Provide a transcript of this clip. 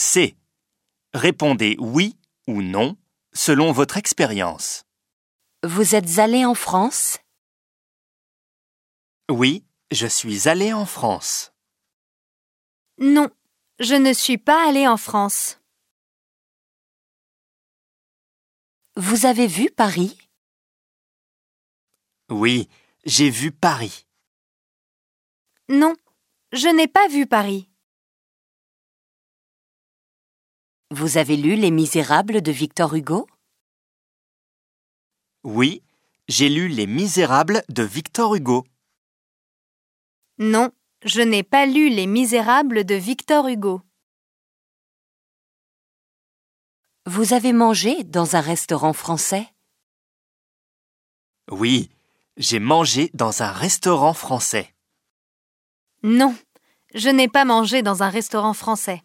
C. Répondez oui ou non selon votre expérience. Vous êtes allé en France? Oui, je suis allé en France. Non, je ne suis pas allé en France. Vous avez vu Paris? Oui, j'ai vu Paris. Non, je n'ai pas vu Paris. Vous avez lu Les Misérables de Victor Hugo? Oui, j'ai lu Les Misérables de Victor Hugo. Non, je n'ai pas lu Les Misérables de Victor Hugo. Vous avez mangé dans un restaurant français? Oui, j'ai mangé dans un restaurant français. Non, je n'ai pas mangé dans un restaurant français.